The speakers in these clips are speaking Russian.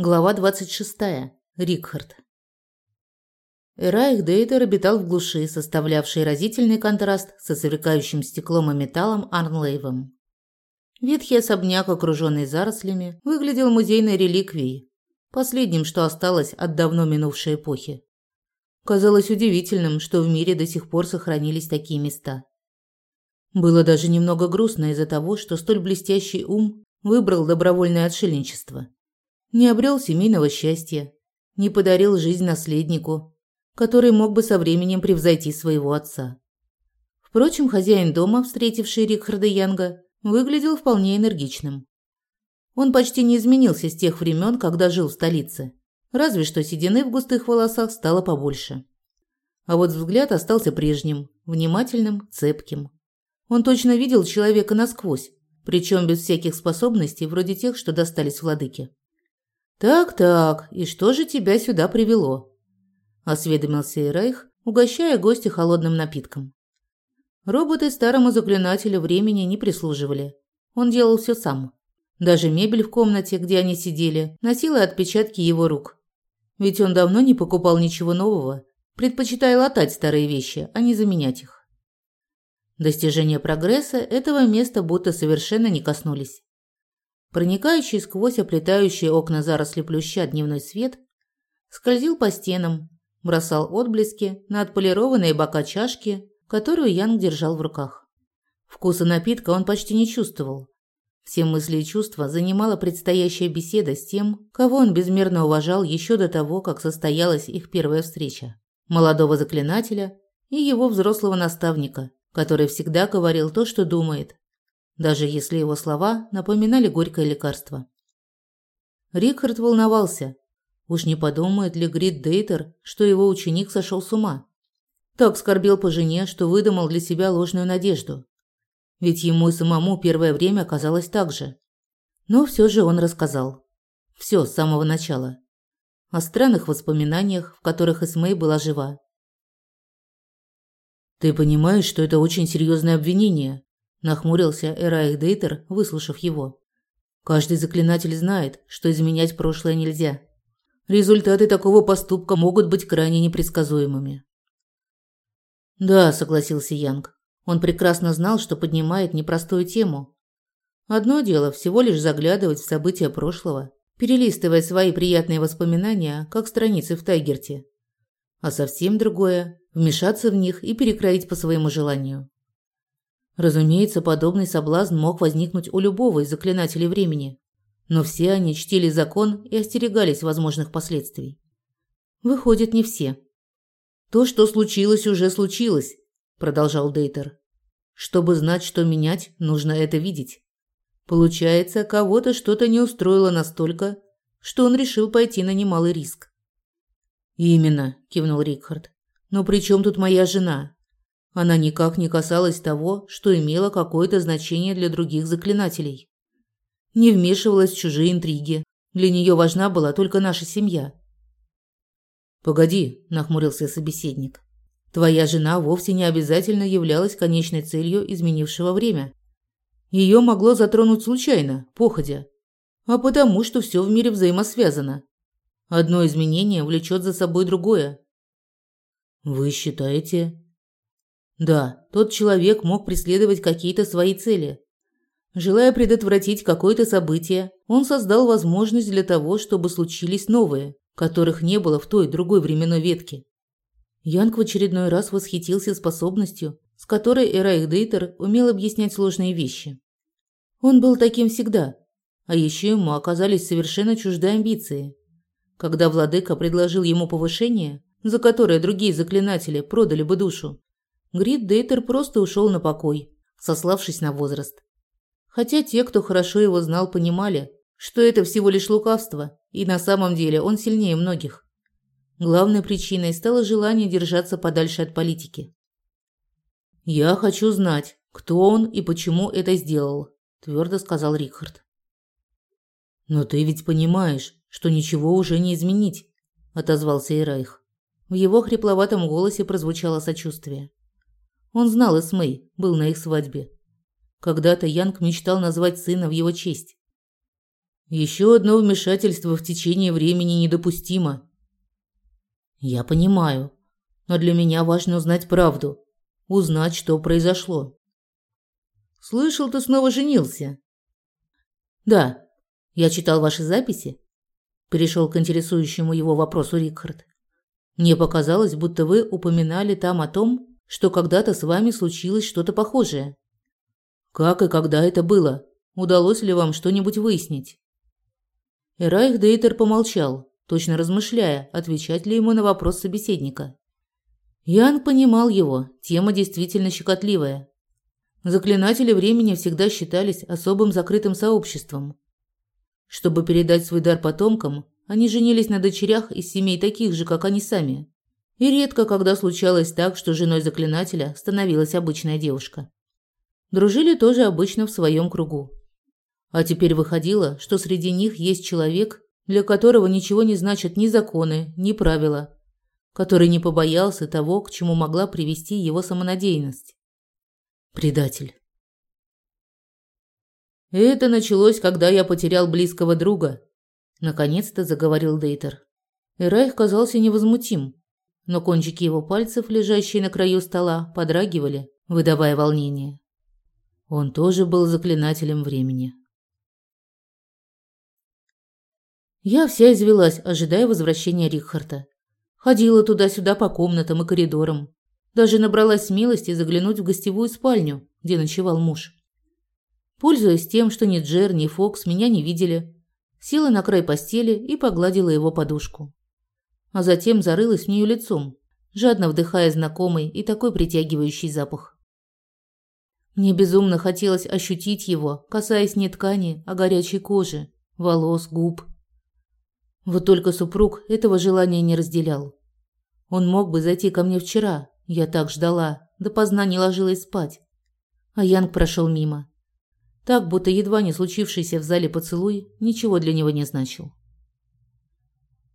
Глава 26. Рикхард. Эрайх Дейтер обитал в глуши, составлявшей разительный контраст со сверкающим стеклом и металлом Арнлейвом. Ветхий особняк, окруженный зарослями, выглядел музейной реликвией, последним, что осталось от давно минувшей эпохи. Казалось удивительным, что в мире до сих пор сохранились такие места. Было даже немного грустно из-за того, что столь блестящий ум выбрал добровольное отшельничество – не обрел семейного счастья, не подарил жизнь наследнику, который мог бы со временем превзойти своего отца. Впрочем, хозяин дома, встретивший Рикхарда Янга, выглядел вполне энергичным. Он почти не изменился с тех времен, когда жил в столице, разве что седины в густых волосах стало побольше. А вот взгляд остался прежним, внимательным, цепким. Он точно видел человека насквозь, причем без всяких способностей, вроде тех, что достались владыке. «Так-так, и что же тебя сюда привело?» – осведомился Ирейх, угощая гостя холодным напитком. Роботы старому заклинателю времени не прислуживали. Он делал все сам. Даже мебель в комнате, где они сидели, носила отпечатки его рук. Ведь он давно не покупал ничего нового, предпочитая латать старые вещи, а не заменять их. Достижения прогресса этого места будто совершенно не коснулись. Проникающий сквозь оплетающие окна заросли плюща дневной свет скользил по стенам, бросал отблески на отполированные бока чашки, которую Янг держал в руках. Вкуса напитка он почти не чувствовал. Все мысли и чувства занимала предстоящая беседа с тем, кого он безмерно уважал еще до того, как состоялась их первая встреча. Молодого заклинателя и его взрослого наставника, который всегда говорил то, что думает, даже если его слова напоминали горькое лекарство. Рикард волновался. Уж не подумает ли Грид Дейтер, что его ученик сошел с ума? Так скорбел по жене, что выдумал для себя ложную надежду. Ведь ему и самому первое время казалось так же. Но все же он рассказал. Все с самого начала. О странных воспоминаниях, в которых Эсмей была жива. «Ты понимаешь, что это очень серьезное обвинение?» Нахмурился Эраих Дейтер, выслушав его. Каждый заклинатель знает, что изменять прошлое нельзя. Результаты такого поступка могут быть крайне непредсказуемыми. Да, согласился Янг. Он прекрасно знал, что поднимает непростую тему. Одно дело всего лишь заглядывать в события прошлого, перелистывая свои приятные воспоминания, как страницы в Тайгерте. А совсем другое вмешаться в них и перекроить по своему желанию. Разумеется, подобный соблазн мог возникнуть у любого из заклинателей времени, но все они чтили закон и остерегались возможных последствий. Выходит, не все. То, что случилось, уже случилось, продолжал Дейтер. Чтобы знать, что менять, нужно это видеть. Получается, кого-то что-то не устроило настолько, что он решил пойти на немалый риск. Именно, кивнул Рикхард. Но при чем тут моя жена? Она никак не касалась того, что имело какое-то значение для других заклинателей. Не вмешивалась в чужие интриги. Для нее важна была только наша семья. «Погоди», – нахмурился собеседник. «Твоя жена вовсе не обязательно являлась конечной целью изменившего время. Ее могло затронуть случайно, походя, а потому, что все в мире взаимосвязано. Одно изменение влечет за собой другое». «Вы считаете, да, тот человек мог преследовать какие-то свои цели. Желая предотвратить какое-то событие, он создал возможность для того, чтобы случились новые, которых не было в той другой временной ветке. Янг в очередной раз восхитился способностью, с которой Эрайх Дейтер умел объяснять сложные вещи. Он был таким всегда, а еще ему оказались совершенно чужды амбиции. Когда владыка предложил ему повышение, за которое другие заклинатели продали бы душу, Грид Дейтер просто ушел на покой, сославшись на возраст. Хотя те, кто хорошо его знал, понимали, что это всего лишь лукавство, и на самом деле он сильнее многих. Главной причиной стало желание держаться подальше от политики. «Я хочу знать, кто он и почему это сделал», – твердо сказал Рихард. «Но ты ведь понимаешь, что ничего уже не изменить», – отозвался Ирайх. В его хрипловатом голосе прозвучало сочувствие. Он знал Эсмей, был на их свадьбе. Когда-то Янг мечтал назвать сына в его честь. Еще одно вмешательство в течение времени недопустимо. Я понимаю, но для меня важно узнать правду, узнать, что произошло. Слышал, ты снова женился? Да. Я читал ваши записи. Перешел к интересующему его вопросу Рикхард. Мне показалось, будто вы упоминали там о том, что когда-то с вами случилось что-то похожее. Как и когда это было? Удалось ли вам что-нибудь выяснить? Эрайх Дейтер помолчал, точно размышляя, отвечать ли ему на вопрос собеседника. Ян понимал его, тема действительно щекотливая. Заклинатели времени всегда считались особым закрытым сообществом. Чтобы передать свой дар потомкам, они женились на дочерях из семей таких же, как они сами. И редко когда случалось так, что женой заклинателя становилась обычная девушка. Дружили тоже обычно в своем кругу. А теперь выходило, что среди них есть человек, для которого ничего не значат ни законы, ни правила, который не побоялся того, к чему могла привести его самонадеянность. Предатель. Это началось, когда я потерял близкого друга, наконец-то заговорил Дейтер. Эрайх казался невозмутим, но кончики его пальцев, лежащие на краю стола, подрагивали, выдавая волнение. Он тоже был заклинателем времени. Я вся извелась, ожидая возвращения Рихарта. Ходила туда-сюда по комнатам и коридорам. Даже набралась смелости заглянуть в гостевую спальню, где ночевал муж. Пользуясь тем, что ни Джер, ни Фокс меня не видели, села на край постели и погладила его подушку. А затем зарылась в нее лицом, жадно вдыхая знакомый и такой притягивающий запах. Мне безумно хотелось ощутить его, касаясь не ткани, а горячей кожи, волос, губ. Вот только супруг этого желания не разделял. Он мог бы зайти ко мне вчера, я так ждала, допоздна не ложилась спать. А Янг прошел мимо. Так, будто едва не случившийся в зале поцелуй ничего для него не значил.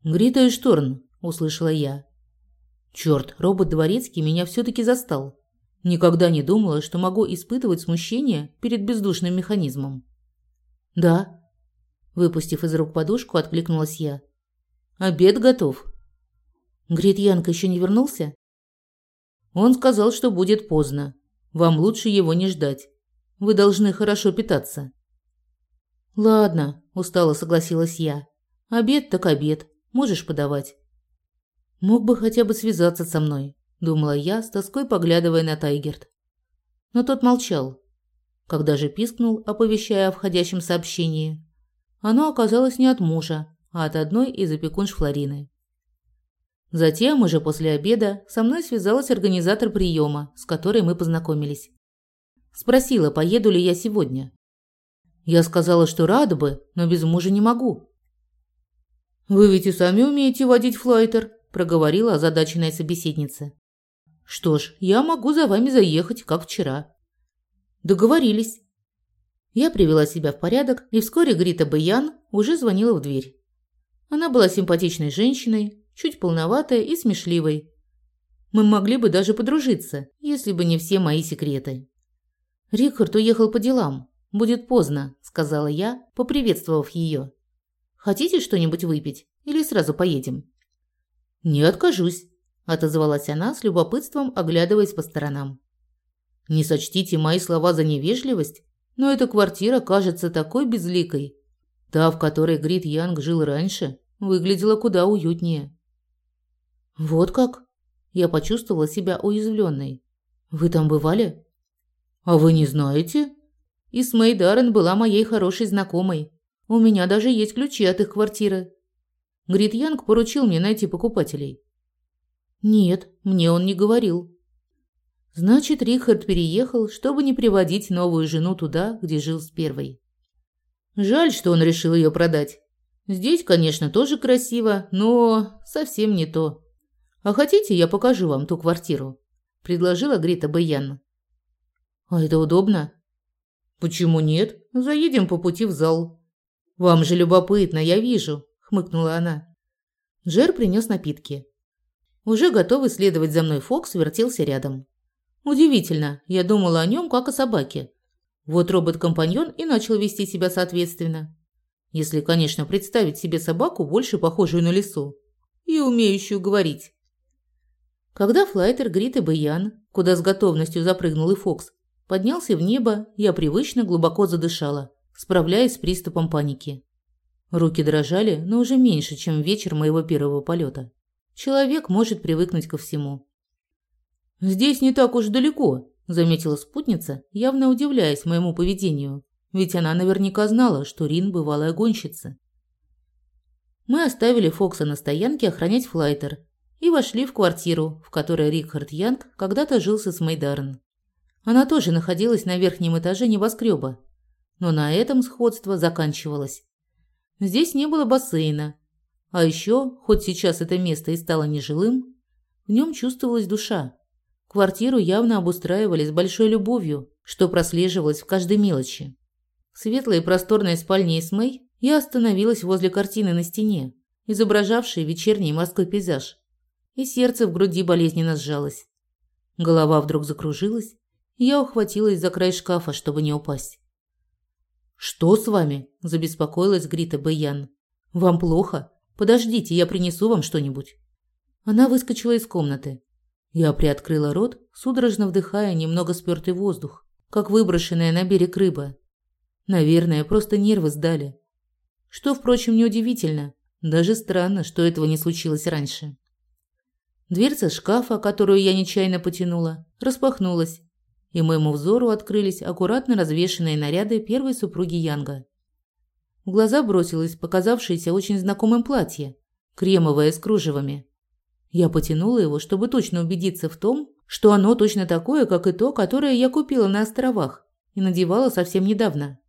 «Грита и Шторн», – услышала я. Черт, робот Дворецкий меня все таки застал. Никогда не думала, что могу испытывать смущение перед бездушным механизмом. «Да», – выпустив из рук подушку, откликнулась я. «Обед готов». «Грит Янка еще не вернулся?» Он сказал, что будет поздно. Вам лучше его не ждать. Вы должны хорошо питаться. Ладно, устало согласилась я. Обед так обед. Можешь подавать. Мог бы хотя бы связаться со мной, думала я, с тоской поглядывая на Тайгерт. Но тот молчал. Когда же пискнул, оповещая о входящем сообщении, оно оказалось не от мужа, а от одной из опекунш Флорины. Затем, уже после обеда, со мной связалась организатор приема, с которой мы познакомились. Спросила, поеду ли я сегодня. Я сказала, что рада бы, но без мужа не могу. «Вы ведь и сами умеете водить флайтер», – проговорила озадаченная собеседница. «Что ж, я могу за вами заехать, как вчера». Договорились. Я привела себя в порядок, и вскоре Грита Баян уже звонила в дверь. Она была симпатичной женщиной, чуть полноватая и смешливой. Мы могли бы даже подружиться, если бы не все мои секреты. Рихард уехал по делам. Будет поздно, сказала я, поприветствовав ее. Хотите что-нибудь выпить или сразу поедем? Не откажусь, отозвалась она с любопытством, оглядываясь по сторонам. Не сочтите мои слова за невежливость, но эта квартира кажется такой безликой. Та, в которой Грит Янг жил раньше, выглядела куда уютнее. Вот как? Я почувствовала себя уязвленной. Вы там бывали? А вы не знаете? Исмей Даррен была моей хорошей знакомой. У меня даже есть ключи от их квартиры. Грит Янг поручил мне найти покупателей. Нет, мне он не говорил. Значит, Рихард переехал, чтобы не приводить новую жену туда, где жил с первой. Жаль, что он решил ее продать. Здесь, конечно, тоже красиво, но совсем не то. «А хотите, я покажу вам ту квартиру?» – предложила Грита Баян. «А это удобно?» «Почему нет? Заедем по пути в зал». «Вам же любопытно, я вижу», – хмыкнула она. Джер принес напитки. Уже готовый следовать за мной Фокс вертелся рядом. Удивительно, я думала о нем как о собаке. Вот робот-компаньон и начал вести себя соответственно. Если, конечно, представить себе собаку, больше похожую на лису и умеющую говорить. Когда флайтер Грит и Баян, куда с готовностью запрыгнул и Фокс, поднялся в небо, я привычно глубоко задышала, справляясь с приступом паники. Руки дрожали, но уже меньше, чем вечер моего первого полета. Человек может привыкнуть ко всему. «Здесь не так уж далеко», – заметила спутница, явно удивляясь моему поведению, ведь она наверняка знала, что Рин – бывалая гонщица. Мы оставили Фокса на стоянке охранять флайтер и вошли в квартиру, в которой Рикхард Янг когда-то жил с Мейдарен. Она тоже находилась на верхнем этаже небоскреба, но на этом сходство заканчивалось. Здесь не было бассейна, а еще, хоть сейчас это место и стало нежилым, в нем чувствовалась душа. Квартиру явно обустраивали с большой любовью, что прослеживалось в каждой мелочи. В светлой и просторной спальне Исмей я остановилась возле картины на стене, изображавшей вечерний морской пейзаж, и сердце в груди болезненно сжалось. Голова вдруг закружилась, и я ухватилась за край шкафа, чтобы не упасть. «Что с вами?» – забеспокоилась Грита Баян. «Вам плохо? Подождите, я принесу вам что-нибудь». Она выскочила из комнаты. Я приоткрыла рот, судорожно вдыхая немного спёртый воздух, как выброшенная на берег рыба. Наверное, просто нервы сдали. Что, впрочем, неудивительно. Даже странно, что этого не случилось раньше. Дверца шкафа, которую я нечаянно потянула, распахнулась, и моему взору открылись аккуратно развешанные наряды первой супруги Янга. В глаза бросилось показавшееся очень знакомым платье, кремовое с кружевами. Я потянула его, чтобы точно убедиться в том, что оно точно такое, как и то, которое я купила на островах и надевала совсем недавно.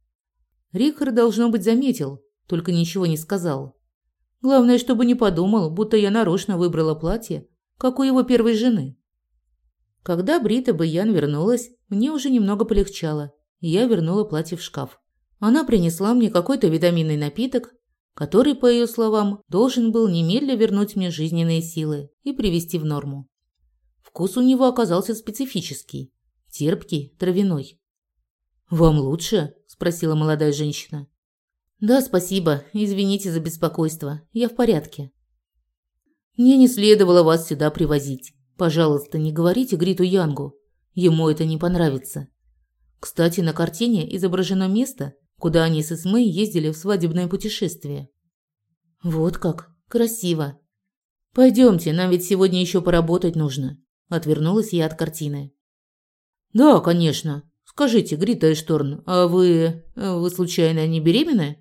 Рихард, должно быть, заметил, только ничего не сказал. Главное, чтобы не подумал, будто я нарочно выбрала платье, как у его первой жены. Когда Брита Баян вернулась, мне уже немного полегчало, и я вернула платье в шкаф. Она принесла мне какой-то витаминный напиток, который, по ее словам, должен был немедля вернуть мне жизненные силы и привести в норму. Вкус у него оказался специфический, терпкий, травяной. «Вам лучше?» – спросила молодая женщина. «Да, спасибо. Извините за беспокойство. Я в порядке». «Мне не следовало вас сюда привозить. Пожалуйста, не говорите Гриту Янгу. Ему это не понравится. Кстати, на картине изображено место, куда они с Исмей ездили в свадебное путешествие. Вот как. Красиво. Пойдемте, нам ведь сегодня еще поработать нужно. Отвернулась я от картины. Да, конечно. Скажите, Грита Эшторн, а вы... вы случайно не беременны?